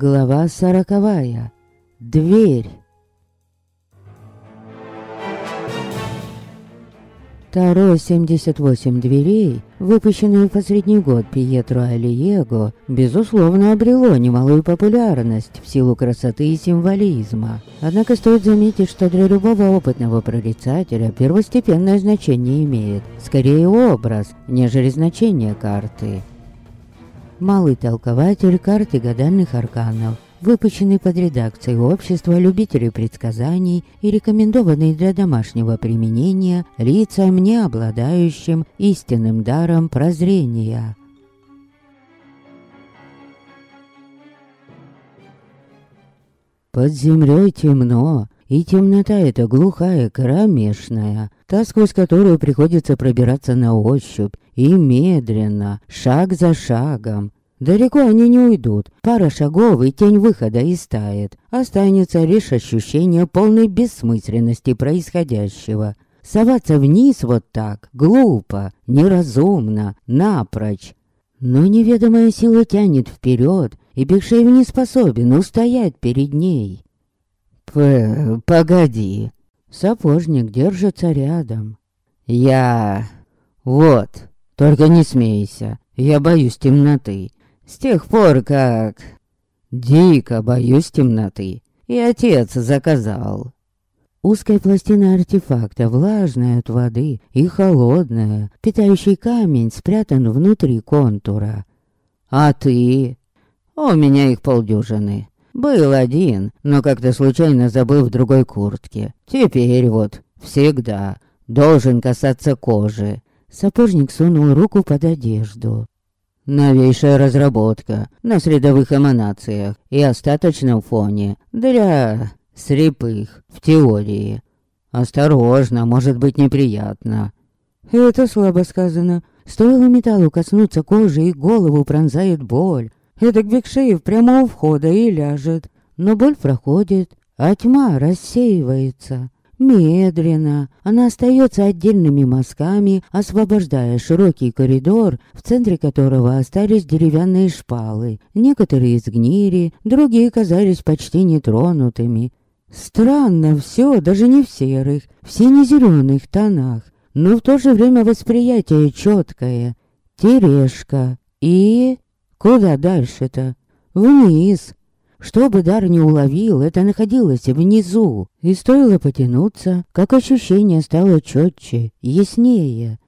Глава сороковая. Дверь. Таро 78 дверей, выпущенное в последний год Пьетро Алиего, безусловно обрело немалую популярность в силу красоты и символизма. Однако стоит заметить, что для любого опытного прорицателя первостепенное значение имеет, скорее образ, нежели значение карты. Малый толкователь карты гадальных арканов, выпущенный под редакцией Общества любителей предсказаний и рекомендованный для домашнего применения лицам, не обладающим истинным даром прозрения. Под землей темно, и темнота эта глухая, кромешная, та, сквозь которую приходится пробираться на ощупь, и медленно, шаг за шагом. Далеко они не уйдут, пара шагов и тень выхода истает. Останется лишь ощущение полной бессмысленности происходящего. Соваться вниз вот так глупо, неразумно, напрочь. Но неведомая сила тянет вперед, и Бекшеев не способен устоять перед ней. П погоди. Сапожник держится рядом. Я... Вот, только не смейся, я боюсь темноты. С тех пор, как... Дико боюсь темноты. И отец заказал. Узкая пластина артефакта, влажная от воды и холодная, питающий камень спрятан внутри контура. А ты? У меня их полдюжины. Был один, но как-то случайно забыл в другой куртке. Теперь вот, всегда, должен касаться кожи. Сапожник сунул руку под одежду. Новейшая разработка на средовых эманациях и остаточном фоне для слепых в теории. Осторожно, может быть неприятно. Это слабо сказано. Стоило металлу коснуться кожи и голову пронзает боль. Это Бекшеев прямо у входа и ляжет. Но боль проходит, а тьма рассеивается. Медленно она остается отдельными мазками, освобождая широкий коридор, в центре которого остались деревянные шпалы. Некоторые сгнили, другие казались почти нетронутыми. Странно все, даже не в серых, в сине-зеленых тонах, но в то же время восприятие четкое. Терешка. И... Куда дальше-то? Вниз. Что бы дар не уловил, это находилось внизу. И стоило потянуться, как ощущение стало четче, яснее.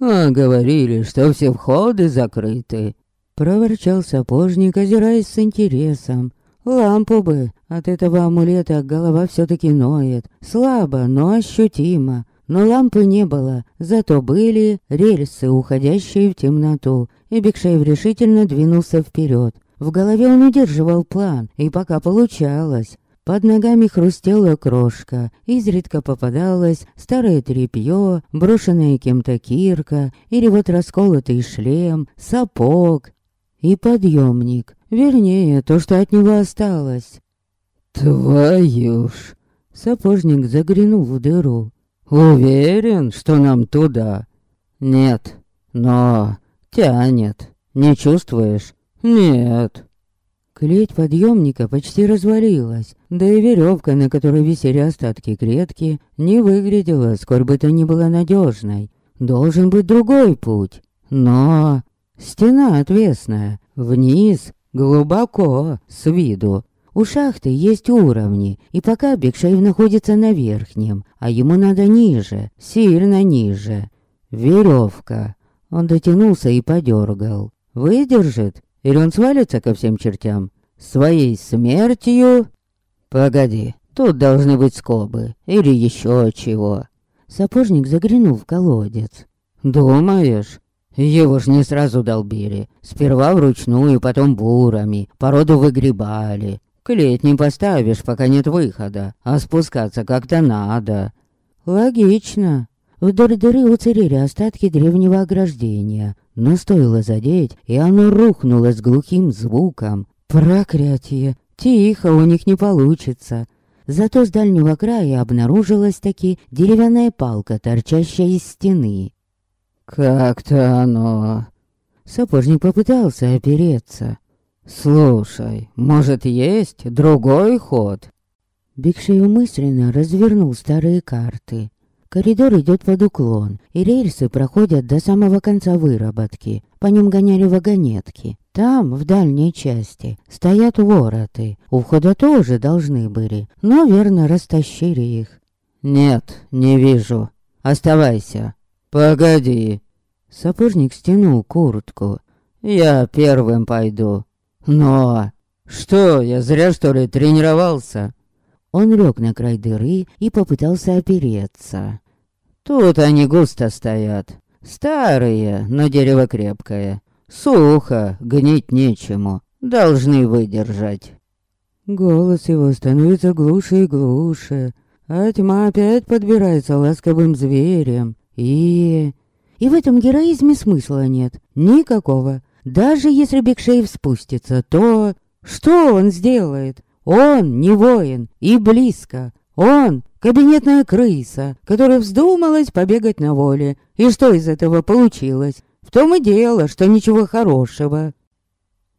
«А говорили, что все входы закрыты», — проворчал сапожник, озираясь с интересом. «Лампу бы, от этого амулета голова все-таки ноет. Слабо, но ощутимо. Но лампы не было, зато были рельсы, уходящие в темноту, и Бекшеев решительно двинулся вперед. В голове он удерживал план, и пока получалось. Под ногами хрустела крошка, изредка попадалось старое тряпье, брошенная кем-то кирка, или вот расколотый шлем, сапог и подъемник, вернее, то, что от него осталось. «Твою ж!» Сапожник заглянул в дыру. «Уверен, что нам туда?» «Нет, но тянет. Не чувствуешь?» «Нет». Клеть подъемника почти развалилась, да и веревка, на которой висели остатки клетки, не выглядела, сколь бы то ни было надежной. Должен быть другой путь. Но... Стена отвесная, вниз, глубоко, с виду. У шахты есть уровни, и пока Бекшеев находится на верхнем, а ему надо ниже, сильно ниже. Веревка. Он дотянулся и подергал. Выдержит? Или он свалится ко всем чертям? Своей смертью? Погоди, тут должны быть скобы. Или еще чего. Сапожник заглянул в колодец. Думаешь? Его ж не сразу долбили. Сперва вручную, потом бурами. Породу выгребали. Клеть не поставишь, пока нет выхода. А спускаться как-то надо. Логично. Вдоль дыры уцелели остатки древнего ограждения. Но стоило задеть, и оно рухнуло с глухим звуком. Проклятие! Тихо у них не получится. Зато с дальнего края обнаружилась таки деревянная палка, торчащая из стены. «Как-то оно...» Сапожник попытался опереться. «Слушай, может, есть другой ход?» Бигшею мысленно развернул старые карты. Коридор идет под уклон, и рельсы проходят до самого конца выработки. По ним гоняли вагонетки. Там, в дальней части, стоят вороты. У входа тоже должны были, но верно растащили их. «Нет, не вижу. Оставайся». «Погоди». Сапожник стянул куртку. «Я первым пойду». «Но...» «Что, я зря что ли тренировался?» Он лег на край дыры и попытался опереться. Тут они густо стоят. Старые, но дерево крепкое. Сухо, гнить нечему. Должны выдержать. Голос его становится глуше и глуше, а тьма опять подбирается ласковым зверем. И... И в этом героизме смысла нет. Никакого. Даже если Бекшеев спустится, то... Что он сделает? Он не воин и близко. Он кабинетная крыса, которая вздумалась побегать на воле. И что из этого получилось? В том и дело, что ничего хорошего.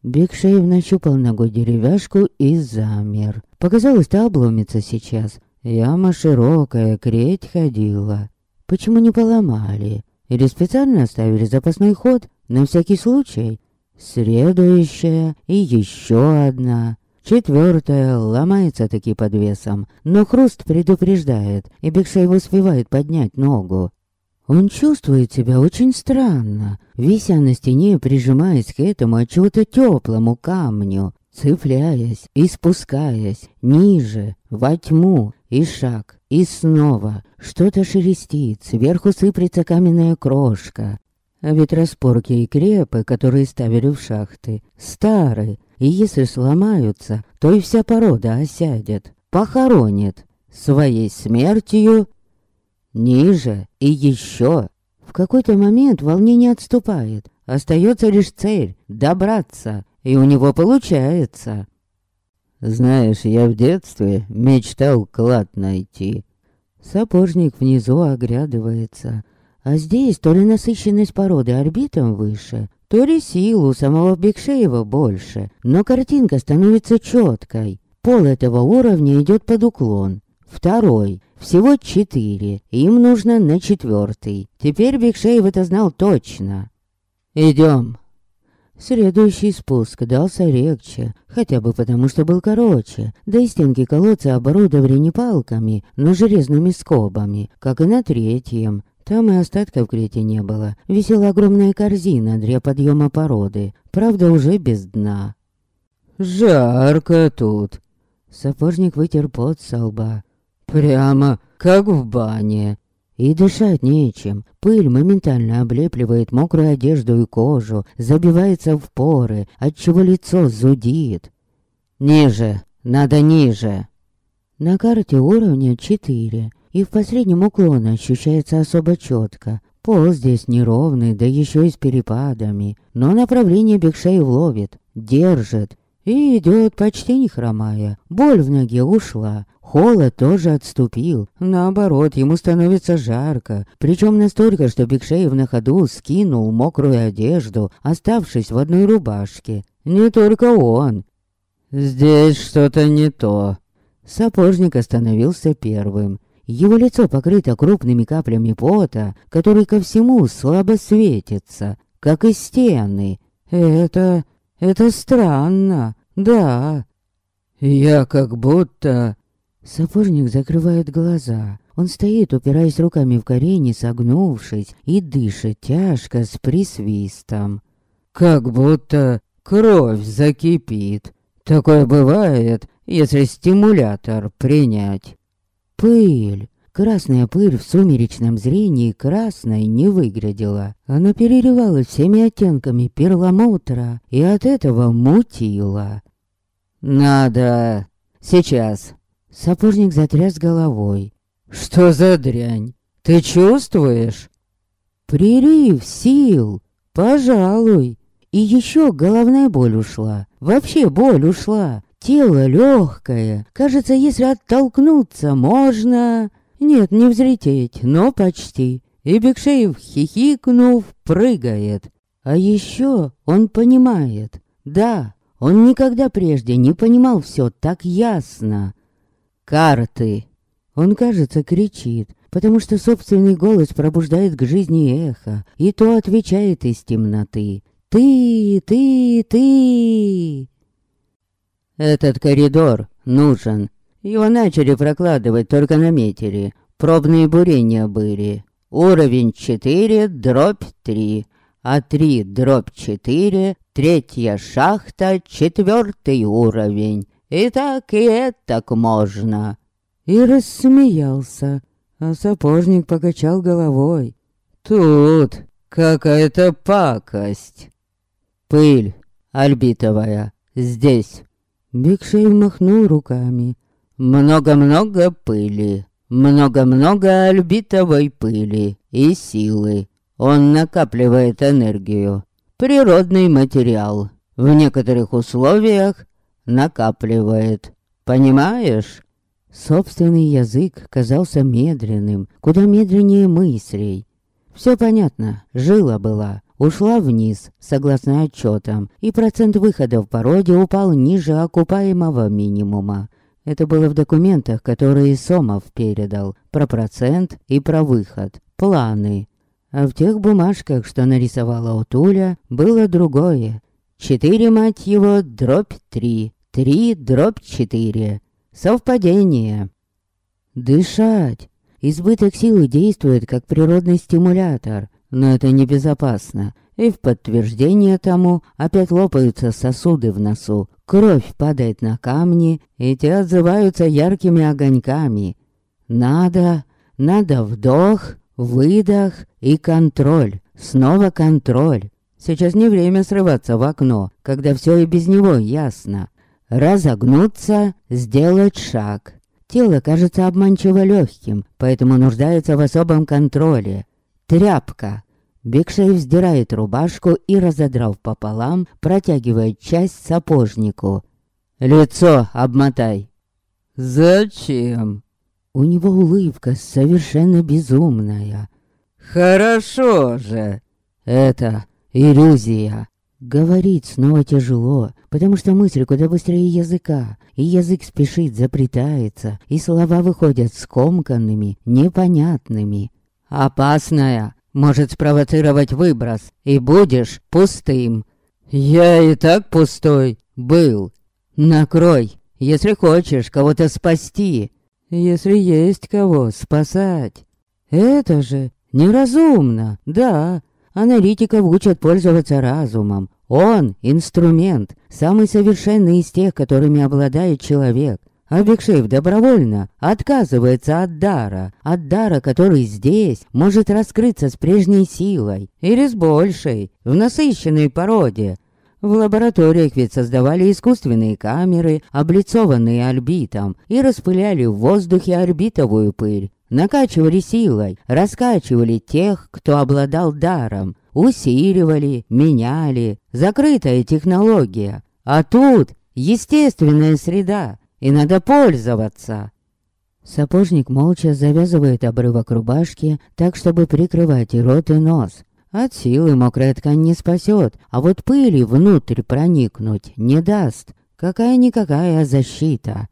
Бекшеев нащупал ногой деревяшку и замер. Показалось, то обломится сейчас. Яма широкая, креть ходила. Почему не поломали? Или специально оставили запасной ход на всякий случай? Следующая и еще одна. Четвертая ломается таки под весом, но хруст предупреждает, и Бекшеев успевает поднять ногу. Он чувствует себя очень странно, вися на стене, прижимаясь к этому от чего-то теплому камню, цепляясь и спускаясь ниже, во тьму, и шаг, и снова. Что-то шелестит, сверху сыплется каменная крошка. А ведь распорки и крепы, которые ставили в шахты, старые, и если сломаются, то и вся порода осядет, похоронит своей смертью ниже и еще. В какой-то момент волнение отступает, остается лишь цель — добраться, и у него получается. Знаешь, я в детстве мечтал клад найти. Сапожник внизу оглядывается, а здесь то ли насыщенность породы орбитом выше, то ли силу самого Бекшеева больше, но картинка становится четкой. Пол этого уровня идет под уклон. Второй. Всего четыре. Им нужно на четвертый. Теперь Бекшеев это знал точно. Идем. Следующий спуск дался легче, хотя бы потому, что был короче, да и стенки колодца оборудовали не палками, но железными скобами, как и на третьем. Там и остатков Крете не было. Висела огромная корзина для подъема породы, правда уже без дна. «Жарко тут!» Сапожник вытер пот со лба. «Прямо как в бане!» И дышать нечем. Пыль моментально облепливает мокрую одежду и кожу, забивается в поры, отчего лицо зудит. «Ниже! Надо ниже!» На карте уровня четыре и в последнем уклоне ощущается особо четко. Пол здесь неровный, да еще и с перепадами, но направление Бекшеев ловит, держит и идет почти не хромая. Боль в ноге ушла, холод тоже отступил. Наоборот, ему становится жарко, причем настолько, что Бекшеев на ходу скинул мокрую одежду, оставшись в одной рубашке. Не только он. «Здесь что-то не то». Сапожник остановился первым. Его лицо покрыто крупными каплями пота, который ко всему слабо светится, как и стены. Это... это странно, да. Я как будто... Сапожник закрывает глаза. Он стоит, упираясь руками в колени, согнувшись, и дышит тяжко с присвистом. Как будто кровь закипит. Такое бывает, если стимулятор принять. Пыль. Красная пыль в сумеречном зрении красной не выглядела. Она переливалась всеми оттенками перламутра и от этого мутила. «Надо... сейчас». Сапожник затряс головой. «Что за дрянь? Ты чувствуешь?» «Прилив сил. Пожалуй. И еще головная боль ушла. Вообще боль ушла. Тело легкое. Кажется, если оттолкнуться, можно... Нет, не взлететь, но почти. И Бекшеев, хихикнув, прыгает. А еще он понимает. Да, Он никогда прежде не понимал все так ясно. «Карты!» Он, кажется, кричит, потому что собственный голос пробуждает к жизни эхо, и то отвечает из темноты. «Ты, ты, ты!» Этот коридор нужен. Его начали прокладывать только на метере. Пробные бурения были. Уровень 4, дробь 3. А 3, дробь 4, третья шахта, четвертый уровень. И так, и это можно. И рассмеялся, а сапожник покачал головой. Тут какая-то пакость. Пыль альбитовая здесь. Бигшей махнул руками. Много-много пыли, много-много альбитовой пыли и силы. Он накапливает энергию. Природный материал. В некоторых условиях накапливает. Понимаешь? Собственный язык казался медленным, куда медленнее мыслей. Все понятно, жила была, ушла вниз, согласно отчетам, и процент выхода в породе упал ниже окупаемого минимума. Это было в документах, которые Сомов передал, про процент и про выход, планы. А в тех бумажках, что нарисовала Утуля, было другое. Четыре, мать его, дробь три, три, дробь четыре. Совпадение. Дышать. Избыток силы действует как природный стимулятор, но это небезопасно. И в подтверждение тому опять лопаются сосуды в носу, кровь падает на камни, и те отзываются яркими огоньками. Надо, надо вдох, выдох и контроль, снова контроль. Сейчас не время срываться в окно, когда все и без него ясно. Разогнуться, сделать шаг. Тело кажется обманчиво легким, поэтому нуждается в особом контроле. Тряпка. Бекшей вздирает рубашку и, разодрав пополам, протягивает часть сапожнику. «Лицо обмотай!» «Зачем?» У него улыбка совершенно безумная. «Хорошо же!» «Это иллюзия!» Говорить снова тяжело, потому что мысль куда быстрее языка, и язык спешит, заплетается, и слова выходят скомканными, непонятными. «Опасная, может спровоцировать выброс, и будешь пустым». «Я и так пустой был. Накрой, если хочешь кого-то спасти, если есть кого спасать. Это же неразумно, да, Аналитиков учат пользоваться разумом. Он — инструмент, самый совершенный из тех, которыми обладает человек. А Бекшеев добровольно отказывается от дара, от дара, который здесь может раскрыться с прежней силой, или с большей, в насыщенной породе. В лабораториях ведь создавали искусственные камеры, облицованные орбитом, и распыляли в воздухе орбитовую пыль накачивали силой, раскачивали тех, кто обладал даром, усиливали, меняли. Закрытая технология. А тут естественная среда, и надо пользоваться. Сапожник молча завязывает обрывок рубашки так, чтобы прикрывать и рот, и нос. От силы мокрая ткань не спасет, а вот пыли внутрь проникнуть не даст. Какая-никакая защита.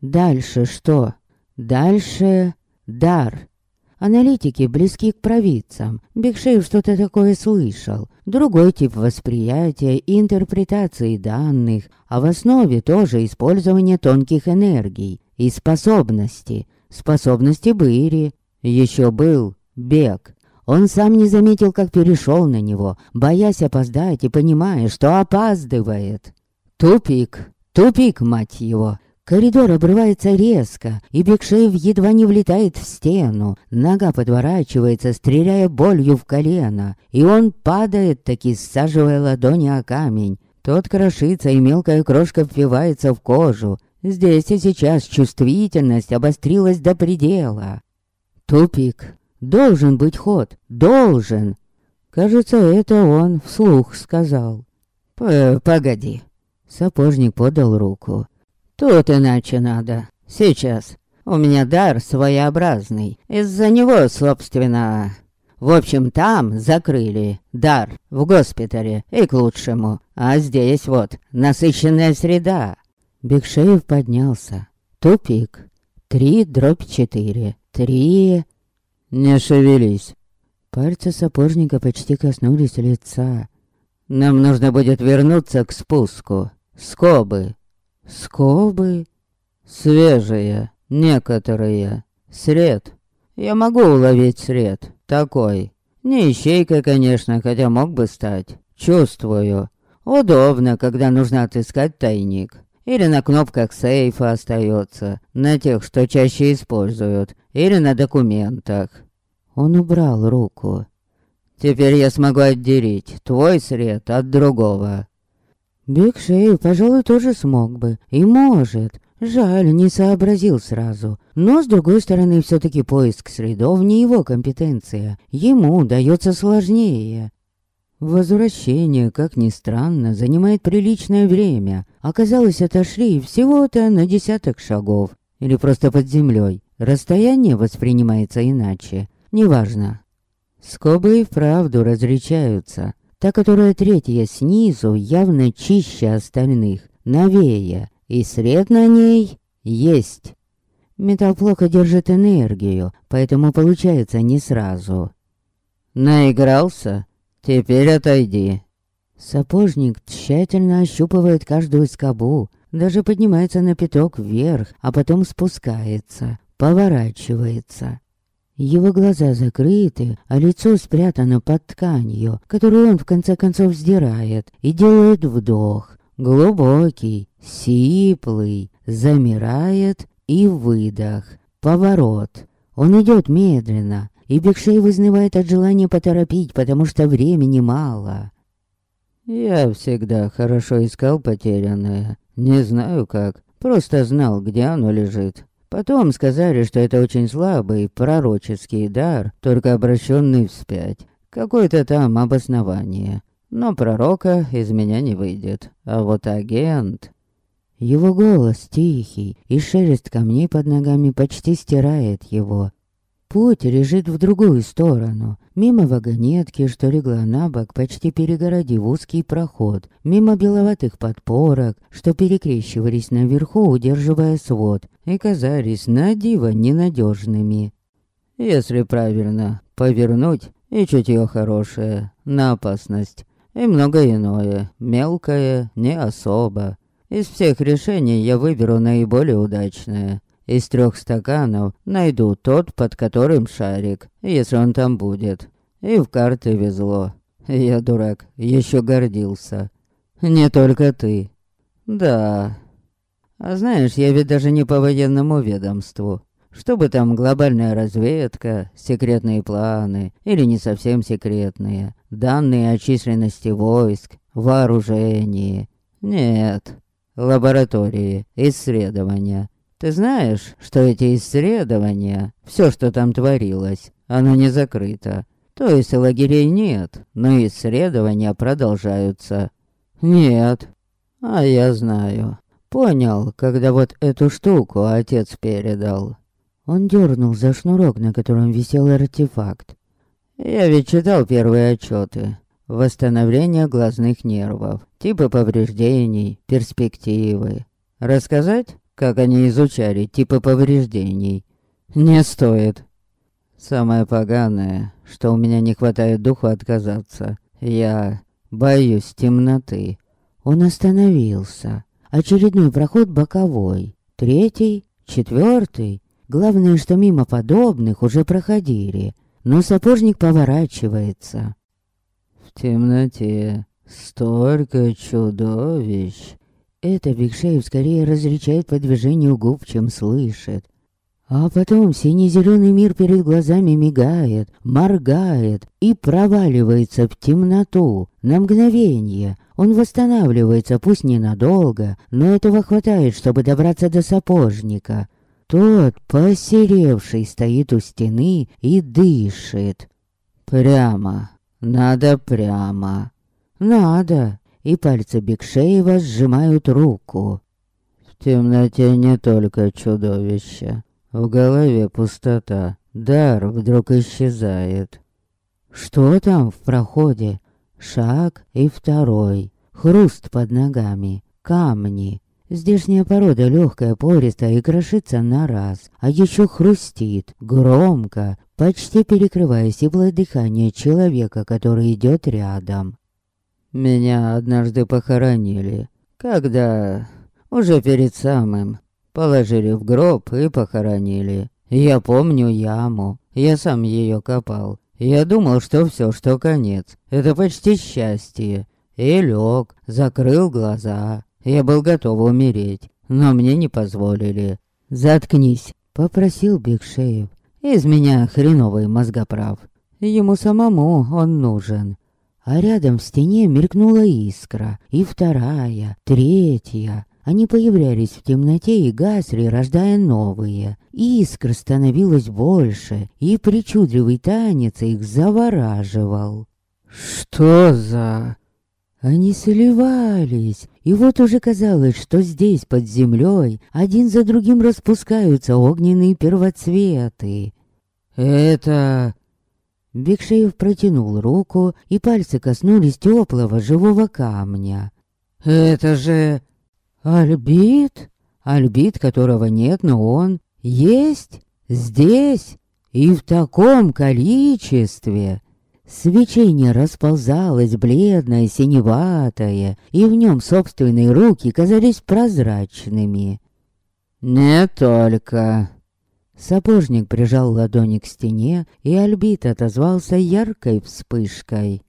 Дальше что? Дальше Дар. Аналитики близки к провидцам. Бигшеев что-то такое слышал. Другой тип восприятия и интерпретации данных, а в основе тоже использование тонких энергий и способности. Способности были. Еще был бег. Он сам не заметил, как перешел на него, боясь опоздать и понимая, что опаздывает. Тупик, тупик, мать его. Коридор обрывается резко, и Бекшеев едва не влетает в стену. Нога подворачивается, стреляя болью в колено, и он падает, таки саживая ладони о камень. Тот крошится, и мелкая крошка впивается в кожу. Здесь и сейчас чувствительность обострилась до предела. Тупик. Должен быть ход. Должен. Кажется, это он вслух сказал. П «Погоди». Сапожник подал руку. Тут иначе надо. Сейчас. У меня дар своеобразный. Из-за него, собственно... В общем, там закрыли дар в госпитале и к лучшему. А здесь вот насыщенная среда. Бекшеев поднялся. Тупик. Три дробь четыре. Три... Не шевелись. Пальцы сапожника почти коснулись лица. Нам нужно будет вернуться к спуску. Скобы. Скобы? Свежие. Некоторые. Сред. Я могу уловить сред. Такой. Не ищейка, конечно, хотя мог бы стать. Чувствую. Удобно, когда нужно отыскать тайник. Или на кнопках сейфа остается, на тех, что чаще используют, или на документах. Он убрал руку. Теперь я смогу отделить твой сред от другого. Бигшейл, пожалуй, тоже смог бы. И может. Жаль, не сообразил сразу. Но, с другой стороны, все таки поиск средов не его компетенция. Ему дается сложнее. Возвращение, как ни странно, занимает приличное время. Оказалось, отошли всего-то на десяток шагов. Или просто под землей. Расстояние воспринимается иначе. Неважно. Скобы и вправду различаются. Та, которая третья снизу, явно чище остальных, новее, и сред на ней есть. Металл плохо держит энергию, поэтому получается не сразу. Наигрался? Теперь отойди. Сапожник тщательно ощупывает каждую скобу, даже поднимается на пяток вверх, а потом спускается, поворачивается. Его глаза закрыты, а лицо спрятано под тканью, которую он в конце концов сдирает, и делает вдох. Глубокий, сиплый, замирает и выдох. Поворот. Он идет медленно, и Бекшей вызнывает от желания поторопить, потому что времени мало. Я всегда хорошо искал потерянное. Не знаю как, просто знал, где оно лежит. Потом сказали, что это очень слабый пророческий дар, только обращенный вспять. Какое-то там обоснование. Но пророка из меня не выйдет. А вот агент... Его голос тихий, и шелест камней под ногами почти стирает его. Путь лежит в другую сторону, мимо вагонетки, что легла на бок, почти перегородив узкий проход, мимо беловатых подпорок, что перекрещивались наверху, удерживая свод, и казались на диво ненадежными. Если правильно повернуть, и чутье хорошее, на опасность, и многое иное, мелкое, не особо. Из всех решений я выберу наиболее удачное. Из трех стаканов найду тот, под которым шарик, если он там будет. И в карты везло. Я, дурак, еще гордился. Не только ты. Да. А знаешь, я ведь даже не по военному ведомству. Чтобы там глобальная разведка, секретные планы или не совсем секретные, данные о численности войск, вооружении. Нет. Лаборатории, исследования, ты знаешь, что эти исследования, все, что там творилось, оно не закрыто. То есть лагерей нет, но исследования продолжаются. Нет. А я знаю. Понял, когда вот эту штуку отец передал. Он дернул за шнурок, на котором висел артефакт. Я ведь читал первые отчеты. Восстановление глазных нервов, типы повреждений, перспективы. Рассказать? Как они изучали типы повреждений. Не стоит. Самое поганое, что у меня не хватает духу отказаться. Я боюсь темноты. Он остановился. Очередной проход боковой. Третий, четвертый. Главное, что мимо подобных уже проходили. Но сапожник поворачивается. В темноте столько чудовищ. Это Бигшеев скорее различает по движению губ, чем слышит. А потом сине-зеленый мир перед глазами мигает, моргает и проваливается в темноту. На мгновение он восстанавливается, пусть ненадолго, но этого хватает, чтобы добраться до сапожника. Тот, посеревший, стоит у стены и дышит. Прямо. Надо прямо. Надо и пальцы Бекшеева сжимают руку. В темноте не только чудовище. В голове пустота. Дар вдруг исчезает. Что там в проходе? Шаг и второй. Хруст под ногами. Камни. Здешняя порода легкая, пористая и крошится на раз, а еще хрустит, громко, почти перекрывая сиплое дыхание человека, который идет рядом. Меня однажды похоронили, когда уже перед самым положили в гроб и похоронили. Я помню яму, я сам ее копал. Я думал, что все, что конец, это почти счастье. И лег, закрыл глаза. Я был готов умереть, но мне не позволили. «Заткнись», — попросил Бигшеев. «Из меня хреновый мозгоправ. Ему самому он нужен». А рядом в стене мелькнула искра, и вторая, третья. Они появлялись в темноте и гасли, рождая новые. Искр становилось больше, и причудливый танец их завораживал. «Что за...» Они сливались, и вот уже казалось, что здесь, под землей, один за другим распускаются огненные первоцветы. «Это...» Бекшеев протянул руку, и пальцы коснулись теплого живого камня. «Это же...» Альбит? Альбит, которого нет, но он есть здесь и в таком количестве. Свечение расползалось бледное, синеватое, и в нем собственные руки казались прозрачными. «Не только...» Сапожник прижал ладони к стене, и Альбит отозвался яркой вспышкой.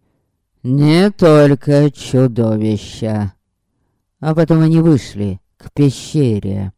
«Не только чудовища!» А потом они вышли к пещере.